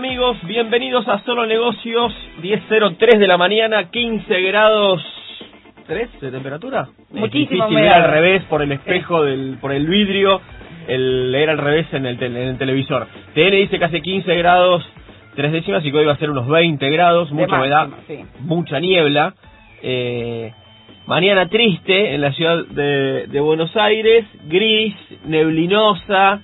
Día amigos, bienvenidos a Solo Negocios, 10.03 de la mañana, 15 grados 3 de temperatura. Muchísimo es difícil ver al revés por el espejo, del, por el vidrio, el leer al revés en el, en el televisor. TN dice que hace 15 grados, tres décimas y que hoy va a ser unos 20 grados, mucha humedad, sí. mucha niebla. Eh, mañana triste en la ciudad de, de Buenos Aires, gris, neblinosa,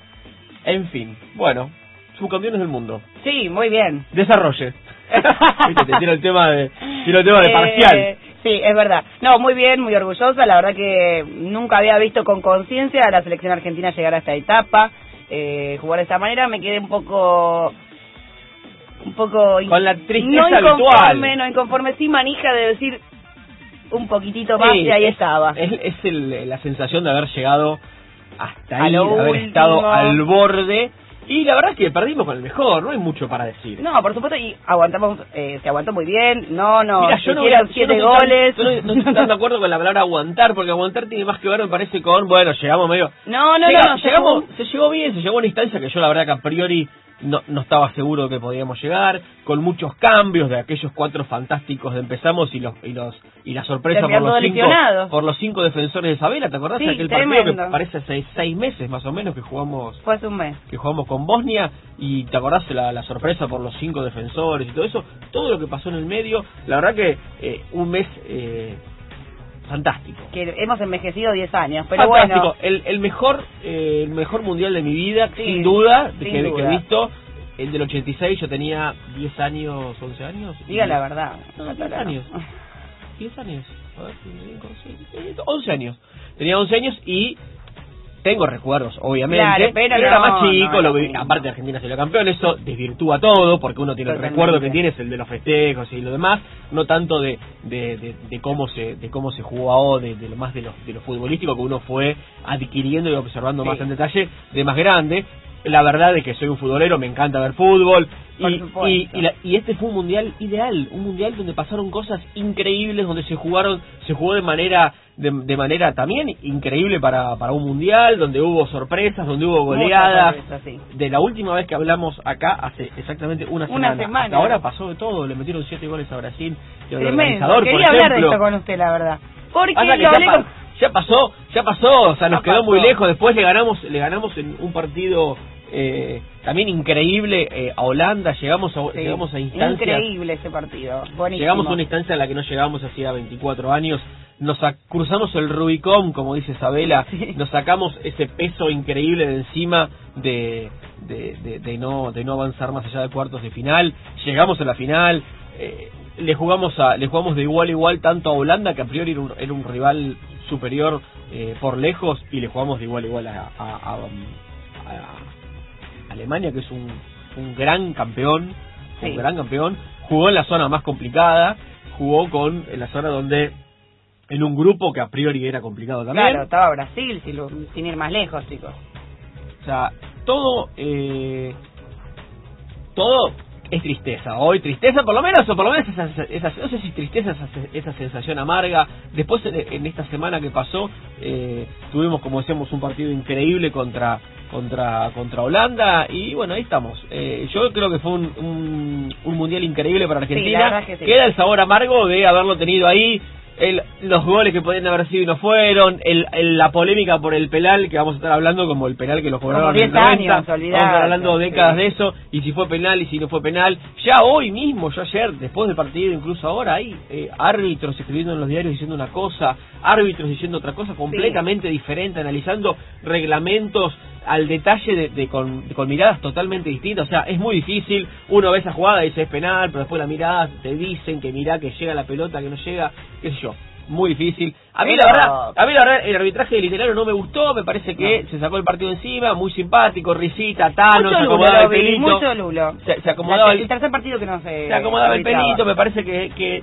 en fin. Bueno, subcampeones del mundo. Sí, muy bien. Desarrolle. Viste, te tiro el tema de, tiro el tema de Eh, parcial. Sí, es verdad. No, muy bien, muy orgullosa. La verdad que nunca había visto con conciencia a la selección argentina llegar a esta etapa, eh, jugar de esta manera. Me quedé un poco... Un poco... Con la tristeza no inconforme, habitual. No inconforme, sí manija de decir un poquitito más Sí, y ahí es- estaba. Es, es el- la sensación de haber llegado hasta A ahí, de haber último. estado al borde. Y la verdad es que perdimos con el mejor, no hay mucho para decir. No, por supuesto, y aguantamos, eh, se aguantó muy bien. No, no, Mira, yo no, yo siete no estoy tan- goles. yo no, no estoy tan de acuerdo con la palabra aguantar, porque aguantar tiene más que ver, me parece, con, bueno, llegamos medio... No, no, Llega- no, llegamos, se llegó bien, se llegó a una instancia que yo la verdad que a priori no, no estaba seguro que podíamos llegar, con muchos cambios de aquellos cuatro fantásticos de empezamos y los y los y la sorpresa por los cinco por los cinco defensores de Isabela, ¿te acordás Sí, de aquel tremendo. partido que parece seis, seis meses más o menos que jugamos Fue hace un mes. que jugamos con Bosnia y te acordás la, la sorpresa por los cinco defensores y todo eso, todo lo que pasó en el medio, la verdad que eh, un mes eh, fantástico. Que hemos envejecido 10 años, pero fantástico, bueno. el, el mejor eh, el mejor mundial de mi vida, Sí, sin duda, sin que, duda. que he visto. El del 86 yo tenía 10 años, 11 años. Diga la verdad. No, Catalano. 10 años. 10 años. A ver, 5, 6, 11 años. Tenía 11 años y tengo recuerdos, obviamente. Claro, pero era no, más chico, no, lo vi- aparte Argentina salió campeón, eso desvirtúa todo, porque uno tiene el recuerdo que tiene, es el de los festejos y lo demás, no tanto de, de, de, de cómo se de cómo se jugó, de, de lo más de lo, de lo futbolístico que uno fue adquiriendo y observando Sí. más en detalle, de más grande. La verdad es que soy un futbolero, me encanta ver fútbol. Y, y la- y este fue un mundial ideal, un mundial donde pasaron cosas increíbles, donde se jugaron, se jugó de manera de, de manera también increíble para, para un mundial, donde hubo sorpresas, donde hubo goleadas. sí. De la última vez que hablamos acá, hace exactamente una Una semana. Hasta ahora pasó de todo, le metieron siete goles a Brasil. Y organizador, Quería por hablar de esto con usted, la verdad. Porque lo ya, hablé pa- con... ya pasó, ya pasó, o sea, nos Ya quedó muy lejos. Después le ganamos, le ganamos en un partido eh, también increíble eh, a Holanda. Llegamos a, Sí, llegamos a instancias, Increíble ese partido. Buenísimo. llegamos a una instancia a la que no llegábamos hacía 24 años. Nos cruzamos el Rubicón, como dice Isabela, Sí. nos sacamos ese peso increíble de encima de, de, de- de no de no avanzar más allá de cuartos de final. Llegamos a la final. eh, le jugamos a le jugamos de igual a igual tanto a Holanda que a priori era un, era un rival superior eh, por lejos y le jugamos de igual a igual a, a- a- a Alemania que es un, un gran campeón Sí. un gran campeón jugó en la zona más complicada jugó con en la zona donde en un grupo que a priori era complicado también Claro, estaba Brasil, sin, lo- sin ir más lejos, chicos. o sea, todo, eh, todo es tristeza. Hoy tristeza, por lo menos, o por lo menos esa, esa- no sé si tristeza, esa, esa sensación amarga. Después, en, en esta semana que pasó, eh, tuvimos, como decíamos, un partido increíble contra contra contra Holanda y bueno, ahí estamos. Eh, yo creo que fue un, un, un mundial increíble para Argentina. que sí. Queda el sabor amargo de haberlo tenido ahí. El- los goles que podían haber sido y no fueron, el, el- la polémica por el penal, que vamos a estar hablando como el penal que lo cobraron en el 10 años, 90, olvidate, vamos a estar hablando sí. décadas de eso, y si fue penal y si no fue penal. Ya hoy mismo, yo ayer, después del partido, incluso ahora, hay eh, árbitros escribiendo en los diarios diciendo una cosa, árbitros diciendo otra cosa completamente diferente, analizando reglamentos al detalle de, de con, con miradas totalmente distintas. O sea, es muy difícil. Uno ve esa jugada y dice es penal, pero después la mirada te dicen que mirá que llega la pelota, que no llega, qué sé yo. muy difícil. A mí Pero- la verdad, a mí la verdad el arbitraje del italiano no me gustó, me parece que se sacó el partido encima, muy simpático, risita, Tano, mucho se lulo, acomodaba el lo vi, pelito. mucho lulo. Se, se acomodaba La- el, el tercer partido que no se se acomodaba el pelito, me parece que, que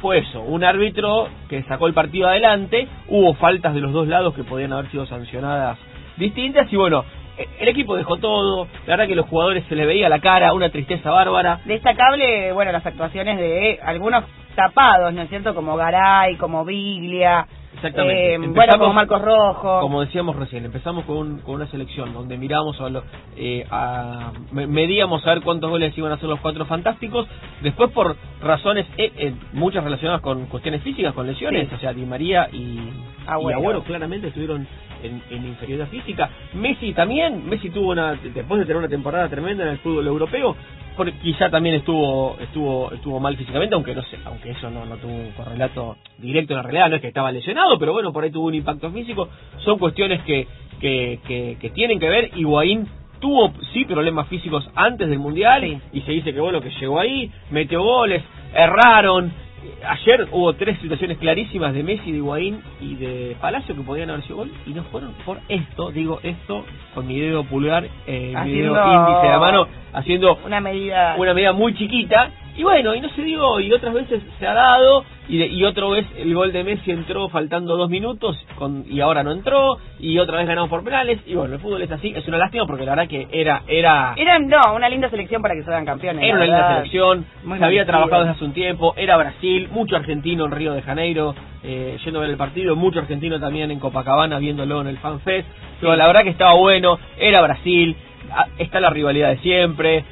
fue eso, un árbitro que sacó el partido adelante, hubo faltas de los dos lados que podían haber sido sancionadas distintas y bueno, eh, el equipo dejó todo, la verdad que los jugadores se les veía la cara, una tristeza bárbara. Destacable, bueno, las actuaciones de algunos tapados, ¿no es cierto? Como Garay, como Biglia. Exactamente. eh, Empezamos- bueno, como Marcos Rojo. Como decíamos recién, empezamos con, un- con una selección donde miramos a, lo- eh, a- me- medíamos a ver cuántos goles iban a hacer los cuatro fantásticos. Después, por razones eh, eh, muchas relacionadas con cuestiones físicas, con lesiones, Sí. o sea, Di María y Agüero. Agüero claramente estuvieron en, en inferioridad física. Messi también, Messi tuvo una, después de tener una temporada tremenda en el fútbol europeo, por- quizá también estuvo estuvo estuvo mal físicamente, aunque no sé, aunque eso no, no tuvo un correlato directo en la realidad, no es que estaba lesionado, pero bueno, por ahí tuvo un impacto físico. Son cuestiones que, que, que, que tienen que ver. Higuaín tuvo sí problemas físicos antes del Mundial Sí. y se dice que bueno, que llegó ahí, metió goles, erraron. Ayer hubo tres situaciones clarísimas de Messi, de Higuaín y de Palacio que podían haber sido gol y no fueron por esto, digo esto con mi dedo pulgar, eh, mi dedo índice de la mano, haciendo Una medida. una medida muy chiquita y bueno y no se dio y otras veces se ha dado y, de- y otra vez el gol de Messi entró faltando dos minutos con, y ahora no entró y otra vez ganamos por penales y bueno el fútbol es así es una lástima porque la verdad que era era Era, no, una linda selección para que salgan campeones. era una linda selección Muy se había trabajado desde hace un tiempo era Brasil mucho argentino en Río de Janeiro eh, yendo a ver el partido mucho argentino también en Copacabana viéndolo en el FanFest Pero la verdad que estaba bueno era Brasil está la rivalidad de siempre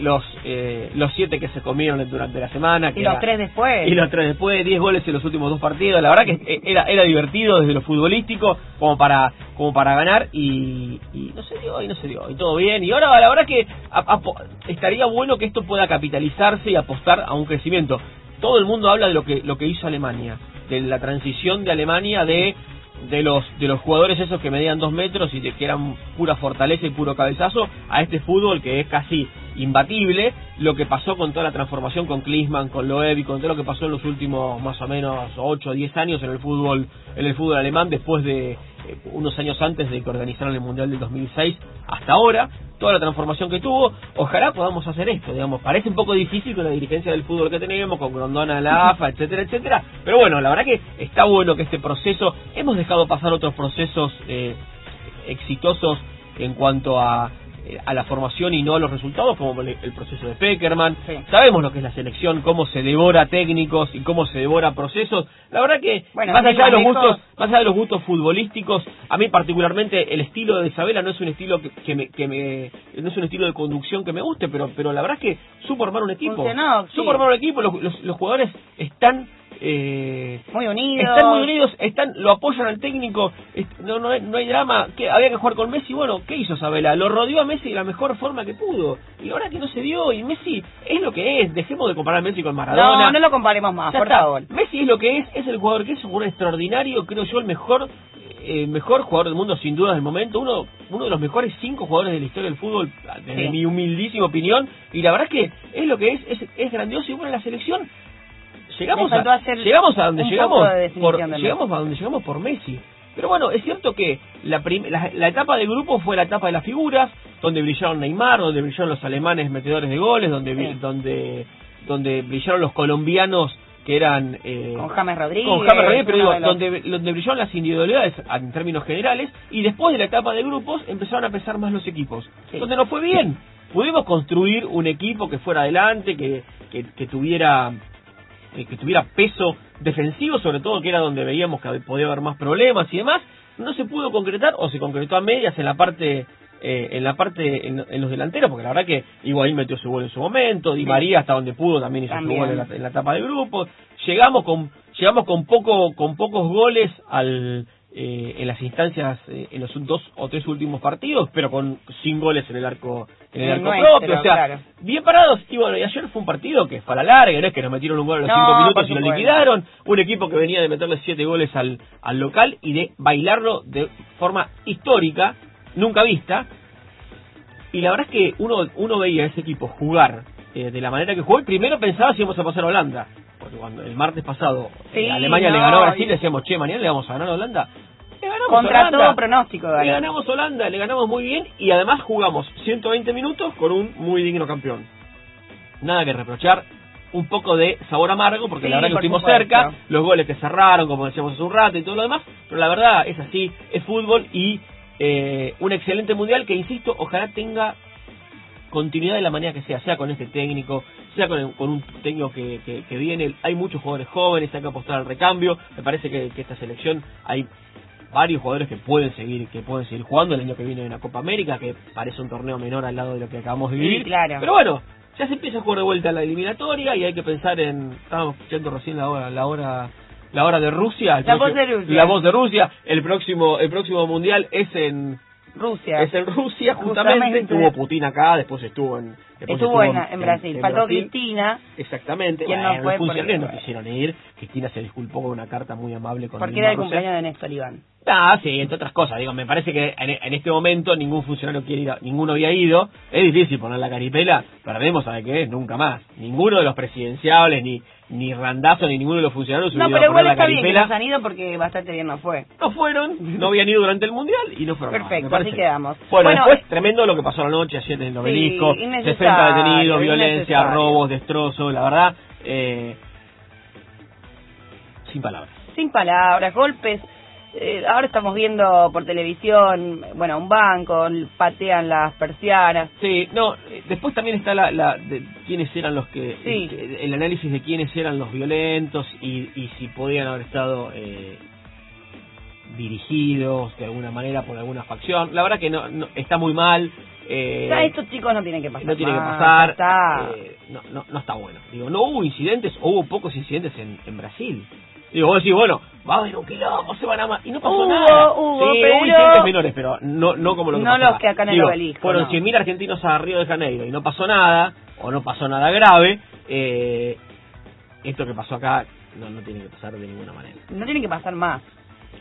los eh, los siete que se comieron durante la semana que Y los era- tres después. y los tres después, 10 goles en los últimos dos partidos. La verdad que eh, era era divertido desde lo futbolístico como para como para ganar y, y no se dio, y no se dio, y todo bien. Y ahora la verdad que a- estaría bueno que esto pueda capitalizarse y apostar a un crecimiento. Todo el mundo habla de lo que lo que hizo Alemania, de la transición de Alemania de de los de los jugadores esos que medían dos metros y de que eran pura fortaleza y puro cabezazo a este fútbol que es casi imbatible lo que pasó con toda la transformación con Klinsmann, con Loeb y con todo lo que pasó en los últimos más o menos 8 o 10 años en el fútbol en el fútbol alemán después de eh, unos años antes de que organizaran el Mundial del 2006 hasta ahora toda la transformación que tuvo ojalá podamos hacer esto digamos. Parece un poco difícil con la dirigencia del fútbol que tenemos con Grondona la AFA etcétera etcétera pero bueno la verdad que está bueno que este proceso hemos dejado pasar otros procesos eh, exitosos en cuanto a a la formación y no a los resultados, como el proceso de Peckerman. Sí. Sabemos lo que es la selección, cómo se devora técnicos y cómo se devora procesos. La verdad que, Bueno, más allá de los gustos, más allá de los gustos futbolísticos, a mí particularmente el estilo de Isabela no es un estilo que, que me, que me- no es un estilo de conducción que me guste, pero, pero la verdad es que supo armar un equipo. Funcionó, sí. Supo armar un equipo, los, los, los jugadores están eh, Muy unidos. están muy unidos, están, lo apoyan al técnico, no, no, hay, no hay drama, que había que jugar con Messi, bueno, ¿qué hizo Sabela? Lo rodeó a Messi de la mejor forma que pudo, y ahora que no se dio, y Messi es lo que es, dejemos de comparar a Messi con Maradona. No, no lo comparemos más, Ya por está. favor. Messi es lo que es, es el jugador que es, un extraordinario, creo yo el mejor eh, mejor jugador del mundo sin duda del momento, uno uno de los mejores cinco jugadores de la historia del fútbol, desde Sí. mi humildísima opinión, y la verdad es que es lo que es, es, es grandioso y bueno la selección llegamos a, hacer llegamos a donde llegamos por, llegamos a donde llegamos por Messi pero bueno es cierto que la, prim- la, la etapa de grupo fue la etapa de las figuras donde brillaron Neymar donde brillaron los alemanes metedores de goles donde Sí. donde donde brillaron los colombianos que eran eh, Con James Rodríguez. con James Rodríguez, pero digo, los- donde, donde brillaron las individualidades en términos generales, y después de la etapa de grupos empezaron a pesar más los equipos, Sí. donde nos fue bien. Pudimos construir un equipo que fuera adelante, que, que, que tuviera eh, que tuviera peso defensivo, sobre todo que era donde veíamos que podía haber más problemas y demás, no se pudo concretar o se concretó a medias en la parte eh, en la parte en, en los delanteros, porque la verdad que Higuaín metió su gol en su momento, Di. María hasta donde pudo también hizo También. su gol en la, en la etapa de grupos, llegamos con llegamos con poco con pocos goles al eh, en las instancias eh, en los dos o tres últimos partidos, pero con sin goles en el arco en el arco nuestro, propio, o sea, claro. bien parados. Y bueno, y ayer fue un partido que fue a la larga, no es que nos metieron un gol a los No, cinco minutos y lo liquidaron, un equipo que venía de meterle siete goles al, al local y de bailarlo de forma histórica, nunca vista, y la verdad es que uno, uno veía a ese equipo jugar eh, de la manera que jugó y primero pensaba si íbamos a pasar a Holanda. cuando el martes pasado Sí, eh, Alemania le ganó a Brasil, y- decíamos, che, mañana le vamos a ganar a Holanda. Le ganamos Contra Holanda. todo pronóstico, Le ganamos Holanda, le ganamos muy bien y además jugamos 120 minutos con un muy digno campeón. Nada que reprochar, un poco de sabor amargo porque Sí, la verdad que estuvimos cerca, los goles que cerraron, como decíamos hace un rato y todo lo demás, pero la verdad es así, es fútbol y eh, un excelente mundial que, insisto, ojalá tenga continuidad de la manera que sea, sea con este técnico, sea con, el- con un técnico que, que, que viene, hay muchos jugadores jóvenes, hay que apostar al recambio, me parece que, que esta selección hay varios jugadores que pueden seguir que pueden seguir jugando el año que viene en la Copa América, que parece un torneo menor al lado de lo que acabamos de Sí, vivir. claro. Pero bueno, ya se empieza a jugar de vuelta la eliminatoria y hay que pensar en, estábamos escuchando recién la hora, la hora la hora de Rusia, La voz de Rusia. la voz de Rusia, el próximo el próximo mundial es en Rusia. es en Rusia justamente, Justamente. estuvo Putin acá, después estuvo en después Estuvo en, en Brasil. Faltó Brasil. Cristina. Exactamente, ¿Quién no bueno, fue? los funcionarios no quisieron ir, Cristina se disculpó con una carta muy amable con Porque era el cumpleaños de Néstor Iván. Ah, sí, entre otras cosas. Digo, me parece que en, en este momento ningún funcionario quiere ir, a- ninguno había ido. Es difícil poner la caripela. Perdemos, ¿sabe qué? Nunca más. Ninguno de los presidenciables, ni ni Randazo, ni ninguno de los funcionarios No, pero igual la está bien que nos han ido porque bastante bien nos fue. No fueron, no habían ido durante el mundial y no fueron. más, Perfecto, parece. así quedamos. Bueno, Bueno, después, eh, tremendo lo que pasó la noche ayer en el obelisco. Sí, 60 innecesario, detenidos, violencia, robos, destrozos. La verdad, eh, sin palabras. Sin palabras, golpes. Eh, ahora estamos viendo por televisión, bueno, un banco, patean las persianas. Sí, no, después también está la, la de quiénes eran los que, Sí. el, el análisis de quiénes eran los violentos y, y si podían haber estado eh, dirigidos de alguna manera por alguna facción. La verdad que no, no- está muy mal. Eh, Ya estos chicos no tienen que pasar. no tiene que pasar. está. eh, no, no, no está bueno. Digo, no hubo incidentes, o hubo pocos incidentes en, en Brasil. Digo, vos decís, bueno, va a haber un quilombo, se van a ma- Y no pasó Hubo, nada. hubo, sí, pero- hubo incidentes menores, pero no, no como lo que No pasó los que acá en el obelisco, Fueron no. 100.000 argentinos a Río de Janeiro y no pasó nada, o no pasó nada grave. Eh, esto que pasó acá no, no tiene que pasar de ninguna manera. No tienen que pasar más.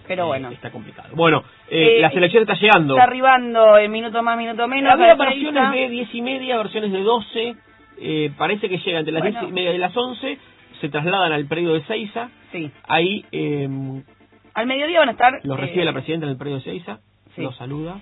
Pero Eh, bueno. Está complicado. Bueno, eh, Eh, la selección está llegando. Está arribando el minuto más, minuto menos. Había versiones de 10 y media, versiones de 12. Eh, parece que llega entre las Bueno. 10 y media y las 11. Se trasladan al predio de Seiza. Sí. Ahí eh, Al mediodía van a estar... los eh, recibe la presidenta en el predio de Seiza. sí. Los saluda.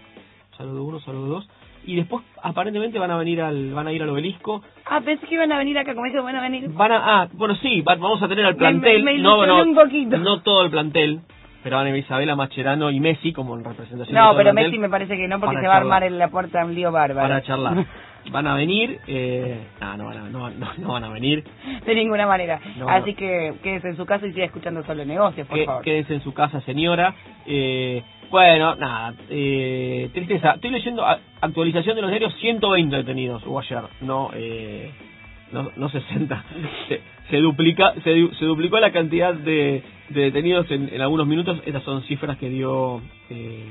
Saludo uno, saludo dos. Y después aparentemente van a venir al van a ir al obelisco. Ah, pensé que iban a venir acá, como dijo, van a venir... Van a ah, bueno, sí, va- vamos a tener al Me- plantel, me- me no ilusioné no un poquito. no todo el plantel, pero van a venir Isabela Macherano y Messi como en representación de No, el pero plantel. Messi me parece que no, porque se va a armar en la puerta un lío bárbaro. para charlar. Van a venir, eh, ah, no, van a, no, no, no van a venir. De ninguna manera. No, Así no. que quédese en su casa y siga escuchando solo negocios, por Que, favor. quédese en su casa, señora. Eh, bueno, nada, eh, tristeza. Estoy leyendo actualización de los diarios, 120 detenidos hubo ayer, no, eh, no, no 60. Se, se duplica, se, se duplicó la cantidad de, de detenidos en, en algunos minutos. Estas son cifras que dio eh,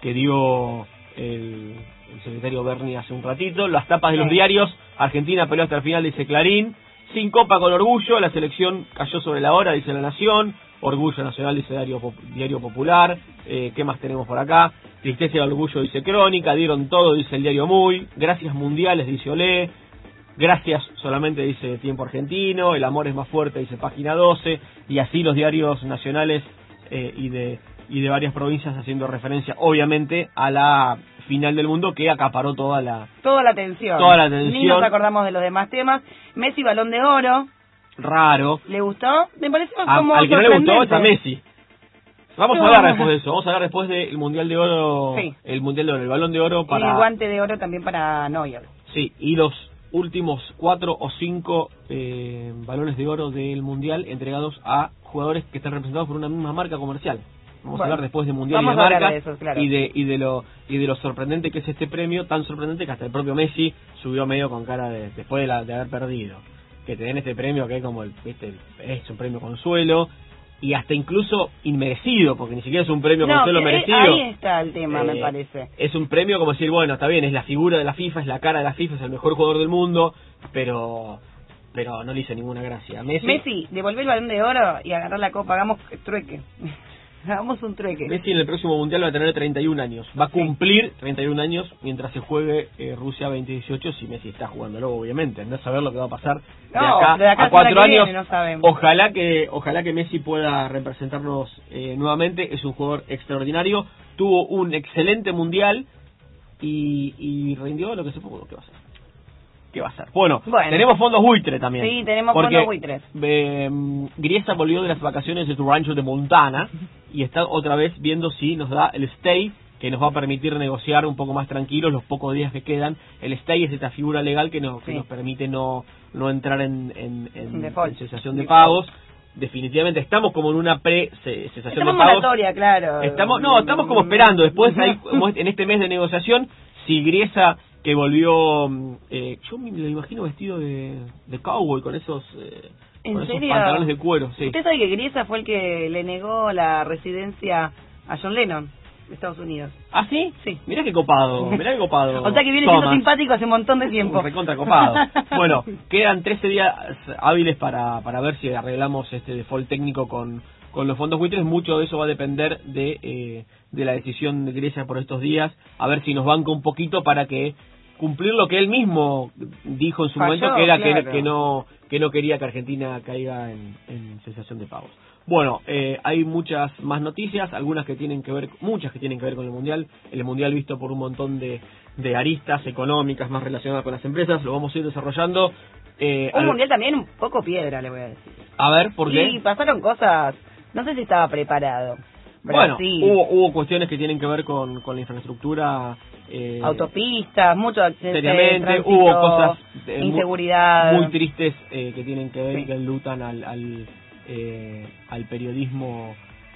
que dio el, el secretario Berni hace un ratito. Las tapas de los diarios, Argentina peleó hasta el final, dice Clarín. Sin copa con orgullo, la selección cayó sobre la hora, dice La Nación. Orgullo Nacional, dice Diario, Pop- Diario Popular. Eh, ¿Qué más tenemos por acá? Tristeza y orgullo, dice Crónica. Dieron todo, dice el Diario Muy. Gracias mundiales, dice Olé. Gracias solamente, dice Tiempo Argentino. El amor es más fuerte, dice Página 12. Y así los diarios nacionales eh, y de y de varias provincias haciendo referencia, obviamente, a la final del mundo que acaparó toda la Toda la atención. Toda la Ni atención. nos acordamos de los demás temas. Messi, balón de oro. raro. ¿Le gustó? Me parece A- como al que no le gustó es a. Messi. Vamos No. a hablar después de eso. Vamos a hablar después del Mundial de Oro. Sí. El Mundial de Oro, el Balón de Oro Y para. el guante de oro también para Neuer. Sí, y los últimos cuatro o cinco eh, balones de oro del Mundial entregados a jugadores que están representados por una misma marca comercial. Vamos Bueno, a hablar después de Mundial y de a hablar marca de eso, claro. y de y de lo y de lo sorprendente que es este premio, tan sorprendente que hasta el propio Messi subió medio con cara de después de, la- de haber perdido. Que te den este premio que es como el, ¿viste? es un premio consuelo y hasta incluso inmerecido, porque ni siquiera es un premio No, consuelo merecido. ahí está el tema, me Eh, parece. Es un premio como decir, bueno, está bien, es la figura de la FIFA, es la cara de la FIFA, es el mejor jugador del mundo, pero pero no le hizo ninguna gracia. Messi, Messi, devolver el balón de oro y agarrar la copa, hagamos trueque. Hagamos un trueque. Messi en el próximo mundial va a tener 31 años. Va a cumplir 31 años mientras se juegue eh, Rusia 2018 si Messi está jugándolo, obviamente. No saber lo que va a pasar de No, acá, de acá a cuatro años. viene, no sabemos. ojalá que ojalá que Messi pueda representarnos eh, nuevamente. Es un jugador extraordinario. Tuvo un excelente mundial y, y rindió lo que se pudo. ¿Qué va a hacer? ¿Qué va a hacer? Bueno, Bueno. tenemos fondos buitre también. Sí, tenemos Porque, fondos buitres. eh, Griesa volvió de las vacaciones de su rancho de Montana y está otra vez viendo si nos da el stay que nos va a permitir negociar un poco más tranquilos los pocos días que quedan. El stay es esta figura legal que nos, que nos permite no, no entrar en, en, en- en cesación de pagos. Definitivamente estamos como en una pre-cesación Estamos de pagos. moratoria, claro. Estamos, no, estamos como esperando. Después, hay, en este mes de negociación, si Griesa, que volvió, mm, eh, yo me lo imagino vestido de, de cowboy con esos, eh, ¿En con esos pantalones de cuero. Sí. Usted sabe que Griesa fue el que le negó la residencia a John Lennon de Estados Unidos. ¿Ah, sí? Sí. Mirá qué copado, mirá qué copado. O sea que viene siendo simpático hace un montón de tiempo. Recontra copado. bueno, quedan 13 días hábiles para, para ver si arreglamos este default técnico con, con los fondos buitres. Mucho de eso va a depender de, eh, de la decisión de Grecia por estos días. A ver si nos banca un poquito para que cumplir lo que él mismo dijo en su Falló, momento, que era que, claro. que no que no quería que Argentina caiga en, en cesación de pagos. Bueno, eh, hay muchas más noticias, algunas que tienen que ver, muchas que tienen que ver con el Mundial. El Mundial visto por un montón de, de aristas económicas más relacionadas con las empresas, lo vamos a ir desarrollando. Eh, Un al- mundial también un poco piedra, le voy a decir. A ver, ¿por qué? Y pasaron cosas, no sé si estaba preparado. Bueno, hubo, hubo cuestiones que tienen que ver con, con la infraestructura. Eh, autopistas, mucho accidente, seriamente, tránsito, hubo cosas eh, inseguridad. muy, tristes eh, que tienen que ver y Sí. que enlutan al al, eh, al periodismo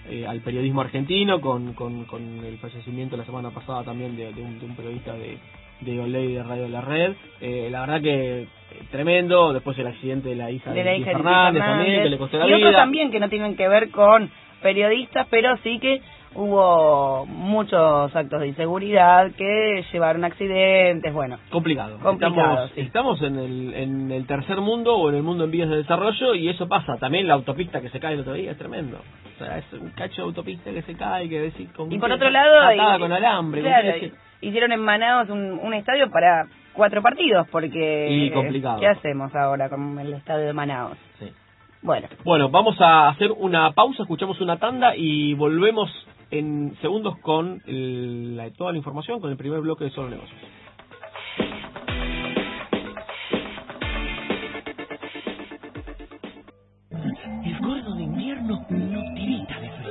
eh, al periodismo argentino con, con, con el fallecimiento la semana pasada también de, de un, de un periodista de de Oley de Radio La Red Eh, la verdad que tremendo después el accidente de la hija de la hija Fernández, también que le costó la y otros también que no tienen que ver con periodistas, pero sí que hubo muchos actos de inseguridad que llevaron accidentes, bueno. complicado. Complicado, estamos sí. estamos en, el, en el tercer mundo o en el mundo en vías de desarrollo y eso pasa. También la autopista que se cae el otro día es tremendo. O sea, es un cacho de autopista que se cae, que decir con Y por otro lado, y- con alambre. claro, hicieron en Manaus un, un estadio para cuatro partidos, porque Y complicado. ¿qué hacemos ahora con el estadio de Manaus? Bueno, Bueno, vamos a hacer una pausa, escuchamos una tanda y volvemos en segundos con el- la- toda la información, con el primer bloque de Solo Negocios. El gordo de invierno no tirita de frío.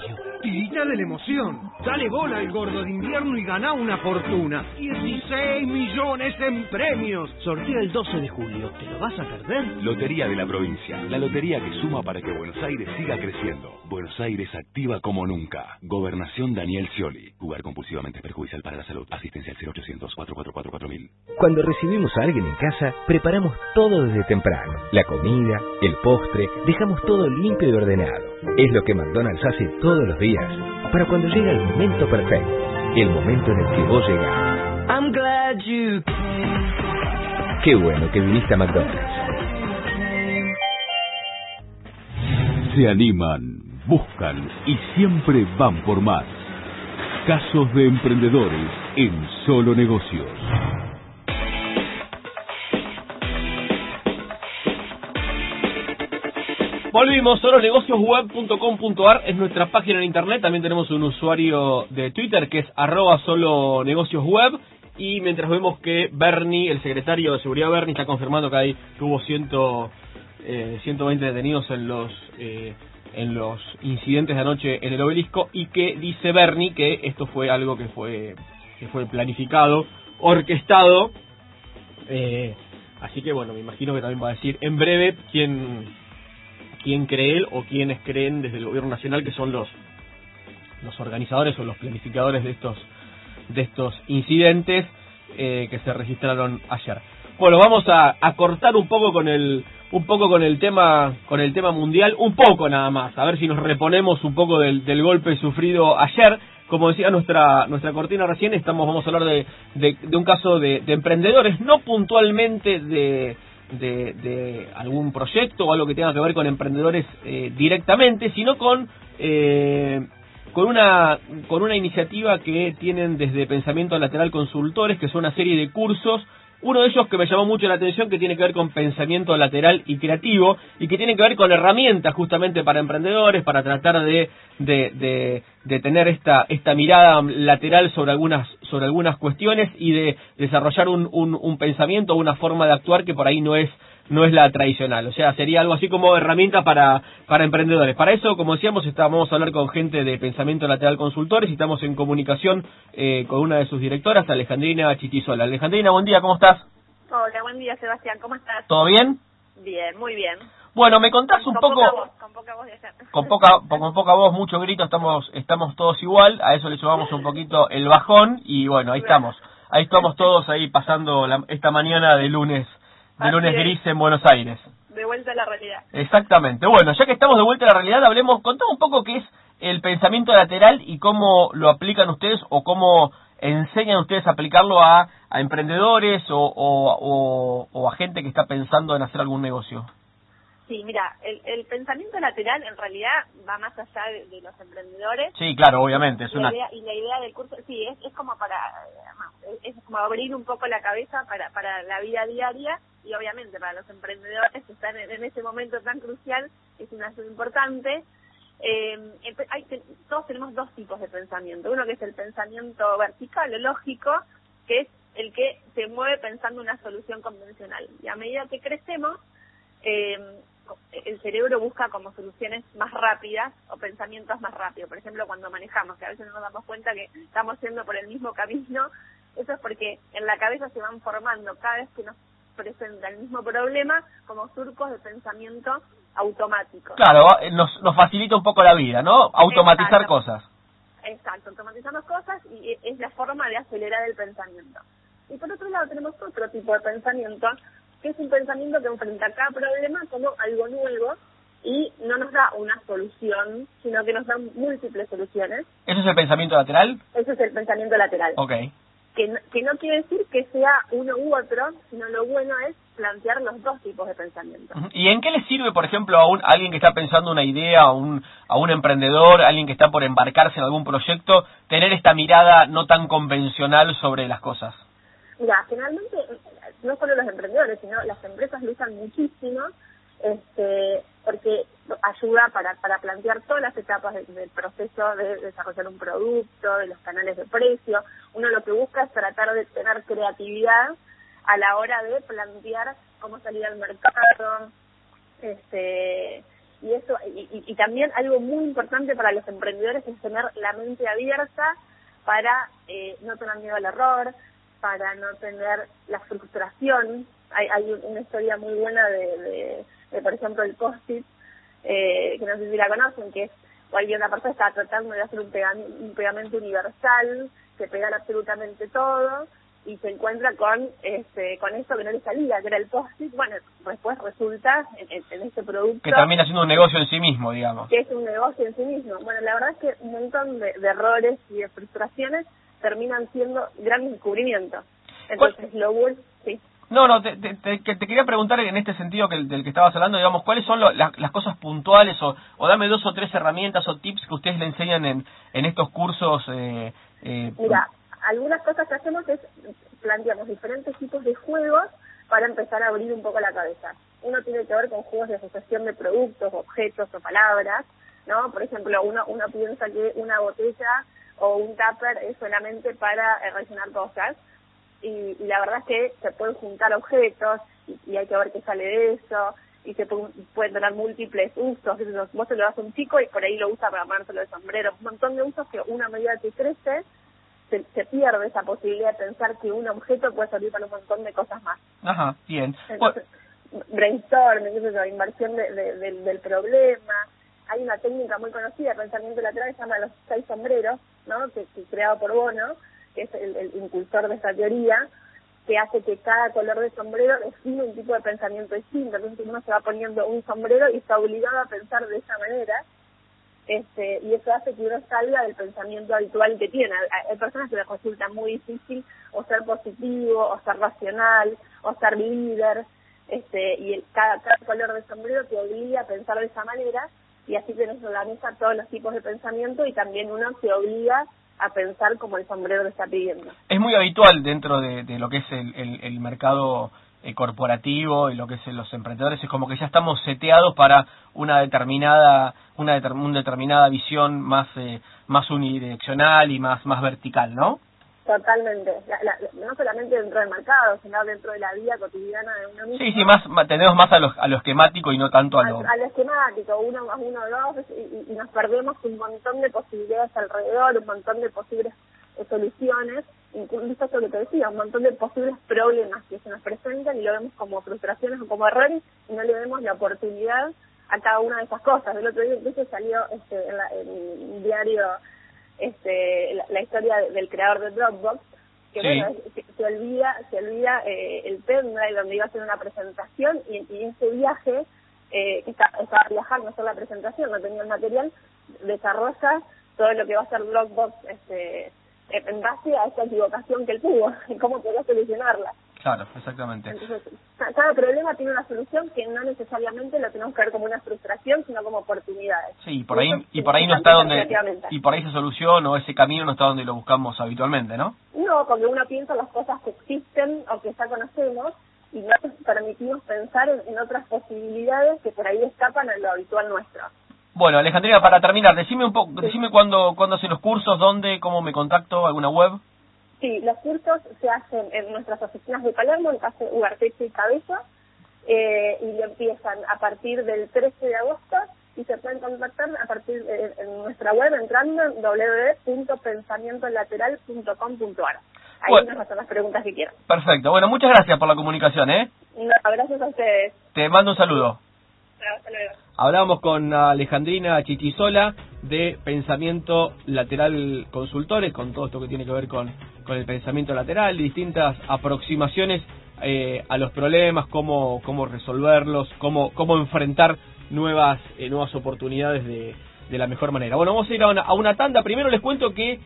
Tirita de la emoción. Dale bola al gordo de invierno y gana una fortuna. 16 millones en premios. Sorteo el 12 de julio. ¿Te lo vas a perder? Lotería de la provincia, la lotería que suma para que Buenos Aires siga creciendo. Buenos Aires activa como nunca. Gobernación Daniel Scioli. Jugar compulsivamente es perjudicial para la salud. Asistencia al 0800 444 4000. Cuando recibimos a alguien en casa, preparamos todo desde temprano. La comida, el postre, dejamos todo limpio y ordenado. Es lo que McDonald's hace todos los días para cuando llega el momento perfecto. El momento en el que vos llegás. I'm glad you Qué bueno que viniste a McDonald's. Se animan, buscan y siempre van por más. Casos de emprendedores en solo negocios. Volvimos, solonegociosweb.com.ar es nuestra página en internet. También tenemos un usuario de Twitter que es arroba solo. Y mientras vemos que Bernie, el secretario de seguridad Bernie, está confirmando que hay que hubo ciento, eh, 120 detenidos en los eh, en los incidentes de anoche en el obelisco y que dice Bernie que esto fue algo que fue que fue planificado, orquestado. Eh, así que bueno, me imagino que también va a decir en breve quién quién cree él o quiénes creen desde el gobierno nacional que son los los organizadores o los planificadores de estos de estos incidentes eh, que se registraron ayer. Bueno, vamos a, a cortar un poco con el un poco con el tema con el tema mundial, un poco nada más, a ver si nos reponemos un poco del, del golpe sufrido ayer. Como decía nuestra nuestra cortina recién, estamos vamos a hablar de, de, un caso de, de emprendedores, no puntualmente de, de, de algún proyecto o algo que tenga que ver con emprendedores eh, directamente, sino con eh, con una con una iniciativa que tienen desde Pensamiento Lateral Consultores, que son una serie de cursos uno de ellos que me llamó mucho la atención que tiene que ver con pensamiento lateral y creativo y que tiene que ver con herramientas justamente para emprendedores, para tratar de, de, de, tener esta, esta mirada lateral sobre algunas, sobre algunas cuestiones y de desarrollar un, un, un pensamiento, una forma de actuar que por ahí no es no es la tradicional. O sea, sería algo así como herramienta para, para emprendedores. Para eso, como decíamos, estamos a hablar con gente de Pensamiento Lateral Consultores y estamos en comunicación eh, con una de sus directoras, Alejandrina Chitizola. Alejandrina, buen día, ¿cómo estás? Hola, buen día, Sebastián, ¿cómo estás? ¿Todo bien? Bien, muy bien. Bueno, me contás un con poco... Poca voz, con poca voz de. Con poca, con poca voz, mucho grito, estamos, estamos todos igual, a eso le sumamos un poquito el bajón y bueno, ahí estamos. Ahí estamos todos ahí pasando la, esta mañana de lunes de lunes es. gris en Buenos Aires. De vuelta a la realidad. Exactamente. Bueno, ya que estamos de vuelta a la realidad, hablemos, contame un poco qué es el pensamiento lateral y cómo lo aplican ustedes o cómo enseñan ustedes a aplicarlo a, a emprendedores o, o, o, o a gente que está pensando en hacer algún negocio. Sí, mira, el, el pensamiento lateral en realidad va más allá de, de los emprendedores. Sí, claro, obviamente, es La una... idea- y la idea del curso, sí, es, es como para, eh, es como abrir un poco la cabeza para, para la vida diaria y obviamente para los emprendedores que están en, en ese momento tan crucial es una ayuda importante. Eh, hay, todos tenemos dos tipos de pensamiento. Uno que es el pensamiento vertical o lógico, que es el que se mueve pensando una solución convencional. Y a medida que crecemos, eh, el cerebro busca como soluciones más rápidas o pensamientos más rápidos. Por ejemplo, cuando manejamos, que a veces no nos damos cuenta que estamos yendo por el mismo camino, eso es porque en la cabeza se van formando cada vez que nos presenta el mismo problema como surcos de pensamiento automáticos. Claro, eh, nos, nos facilita un poco la vida, ¿no? Automatizar Exacto. cosas. Exacto, automatizamos cosas y es la forma de acelerar el pensamiento. Y por otro lado tenemos otro tipo de pensamiento, que es un pensamiento que enfrenta cada problema como algo nuevo y no nos da una solución, sino que nos da múltiples soluciones. ¿Eso es el pensamiento lateral? Ese es el pensamiento lateral. Ok. Que, no, que no quiere decir que sea uno u otro, sino lo bueno es plantear los dos tipos de pensamiento. ¿Y en qué le sirve, por ejemplo, a, un, a alguien que está pensando una idea, a un, a un emprendedor, a alguien que está por embarcarse en algún proyecto, tener esta mirada no tan convencional sobre las cosas? Mira, generalmente, no solo los emprendedores, sino las empresas lo usan muchísimo, este, porque ayuda para, para plantear todas las etapas de- del proceso de desarrollar un producto, de los canales de precio. Uno lo que busca es tratar de tener creatividad a la hora de plantear cómo salir al mercado, este y eso y- y también algo muy importante para los emprendedores es tener la mente abierta para eh, no tener miedo al error, para no tener la frustración. Hay, hay un- una historia muy buena de, de, de, por ejemplo, el post-it, eh, que no sé si la conocen, que es cuando una persona estaba tratando de hacer un, pegam- un pegamento universal que pegara absolutamente todo y se encuentra con este con esto que no le salía, que era el post-it. Bueno, después resulta en, este producto Que termina siendo un negocio en sí mismo, digamos. que es un negocio en sí mismo. Bueno, la verdad es que un montón de, de errores y de frustraciones terminan siendo grandes descubrimientos. Entonces, lo bueno, sí. No, no, te, te, te- que te quería preguntar en este sentido que, del que estabas hablando, digamos, ¿cuáles son lo- las, las cosas puntuales o, o dame dos o tres herramientas o tips que ustedes le enseñan en, en estos cursos? Eh, eh, Mira, algunas cosas que hacemos es planteamos diferentes tipos de juegos para empezar a abrir un poco la cabeza. Uno tiene que ver con juegos de asociación de productos, objetos o palabras, ¿no? Por ejemplo, uno, uno piensa que una botella o un tupper es solamente para rellenar cosas y, y la verdad es que se pueden juntar objetos y, y hay que ver qué sale de eso y se pueden, pueden tener múltiples usos. Yo, Vos se lo das a un chico y por ahí lo usa para ponérselo de sombrero. Un montón de usos que una medida que crece se, se pierde esa posibilidad de pensar que un objeto puede servir para un montón de cosas más. Ajá, bien. Entonces, brainstorming, qué sé yo, inversión de- de- del problema. Hay una técnica muy conocida de pensamiento lateral que se llama los seis sombreros, ¿no? que, que creado por Bono, que es el, el impulsor de esta teoría, que hace que cada color de sombrero define un tipo de pensamiento distinto. Entonces uno se va poniendo un sombrero y está obligado a pensar de esa manera. Este, y eso hace que uno salga del pensamiento habitual que tiene. Hay, personas que les resulta muy difícil o ser positivo, o ser racional, o ser líder, este, y el, cada color de sombrero te obliga a pensar de esa manera, y así en la mesa todos los tipos de pensamiento y también uno se obliga a pensar como el sombrero lo está pidiendo. Es muy habitual dentro de, lo que es el, el, el mercado eh, corporativo y lo que es los emprendedores es como que ya estamos seteados para una determinada una, determ- una determinada visión más eh, más unidireccional y más más vertical, ¿no? Totalmente. La- la- no solamente dentro del mercado, sino dentro de la vida cotidiana de uno mismo. Sí, sí, más tenemos más a lo, a lo esquemático y no tanto a lo a, lo esquemático, uno más uno, dos, y, y nos perdemos un montón de posibilidades alrededor, un montón de posibles soluciones, incluso eso que te decía, un montón de posibles problemas que se nos presentan y lo vemos como frustraciones o como errores y no le vemos la oportunidad a cada una de esas cosas. El otro día incluso salió este, en, la, en un diario este, la, la historia de- del creador de Dropbox, que Sí. bueno, se, se olvida, se olvida eh, el pendrive donde iba a hacer una presentación y, en ese viaje eh, que está- estaba viajando a hacer la presentación, no tenía el material, desarrolla todo lo que va a hacer Dropbox este, en base a esa equivocación que él tuvo y cómo podía solucionarla. Claro, exactamente. Entonces, ca- cada problema tiene una solución que no necesariamente lo tenemos que ver como una frustración, sino como oportunidades. Sí, y por ahí y por ahí no está donde y por ahí esa solución o ese camino no está donde lo buscamos habitualmente, ¿no? No, porque uno piensa las cosas que existen o que ya conocemos y no nos permitimos pensar en, en otras posibilidades que por ahí escapan a lo habitual nuestro. Bueno, Alejandrina, para terminar, decime un poco, decime cuándo cuándo hacen los cursos, dónde, cómo me contacto, alguna web. Sí, los cursos se hacen en nuestras oficinas de Palermo, en calle Ugarteche y Cabeza, eh, y empiezan a partir del 13 de agosto y se pueden contactar a partir de en nuestra web entrando en www.pensamientolateral.com.ar. Ahí Bueno. nos hacen las preguntas que quieran. Perfecto. Bueno, muchas gracias por la comunicación, ¿eh? No, gracias a ustedes. Te mando un saludo. Hasta luego. Hablábamos con Alejandrina Chichisola de Pensamiento Lateral Consultores, con todo esto que tiene que ver con, con el pensamiento lateral, distintas aproximaciones eh, a los problemas, cómo, cómo resolverlos, cómo, cómo enfrentar nuevas, eh, nuevas oportunidades de, de la mejor manera. Bueno, vamos a ir a una, a una tanda. Primero les cuento que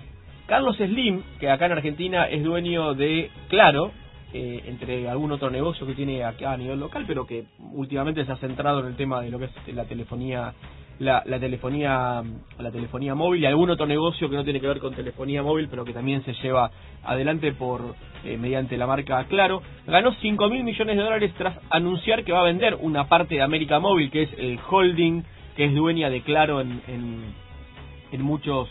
Carlos Slim, que acá en Argentina es dueño de Claro, eh, entre algún otro negocio que tiene acá a nivel local, pero que últimamente se ha centrado en el tema de lo que es la telefonía, la, la telefonía, la telefonía móvil y algún otro negocio que no tiene que ver con telefonía móvil, pero que también se lleva adelante por eh, mediante la marca Claro. Ganó 5 mil millones de dólares tras anunciar que va a vender una parte de América Móvil, que es el holding que es dueña de Claro en, en, en muchos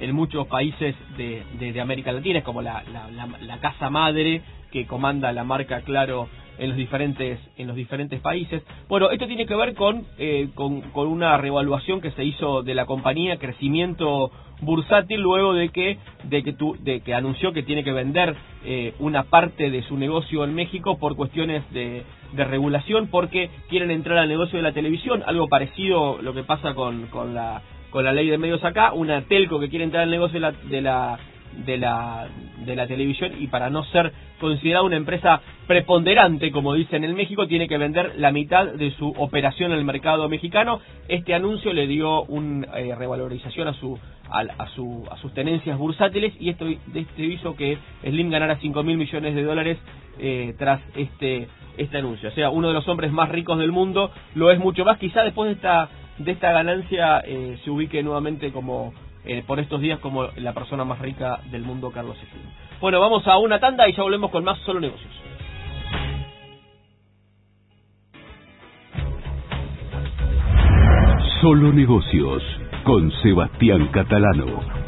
en muchos países de, de, de América Latina, es como la, la, la, la casa madre que comanda la marca Claro en los diferentes en los diferentes países. Bueno, esto tiene que ver con, eh, con, con una revaluación que se hizo de la compañía, crecimiento bursátil luego de que de que tu, de que anunció que tiene que vender eh, una parte de su negocio en México por cuestiones de, de regulación porque quieren entrar al negocio de la televisión, algo parecido lo que pasa con, con la con la ley de medios acá, una telco que quiere entrar al negocio de la, de la de la de la televisión y para no ser considerada una empresa preponderante como dicen en México tiene que vender la mitad de su operación en el mercado mexicano. Este anuncio le dio una eh, revalorización a su a, a su a sus tenencias bursátiles y esto este hizo que Slim ganara 5 mil millones de dólares eh, tras este este anuncio. O sea uno de los hombres más ricos del mundo lo es mucho más. Quizá después de esta de esta ganancia eh, se ubique nuevamente como eh, por estos días como la persona más rica del mundo, Carlos Slim. Bueno, vamos a una tanda y ya volvemos con más Solo Negocios. Solo Negocios con Sebastián Catalano.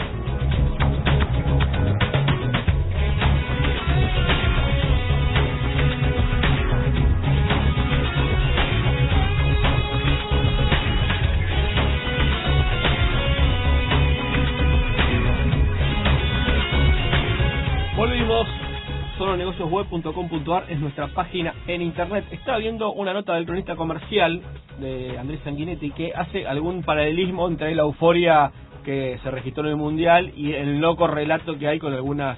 solonegociosweb.com.ar es nuestra página en internet. Estaba viendo una nota del cronista comercial de Andrés Sanguinetti que hace algún paralelismo entre la euforia que se registró en el mundial y el loco relato que hay con algunas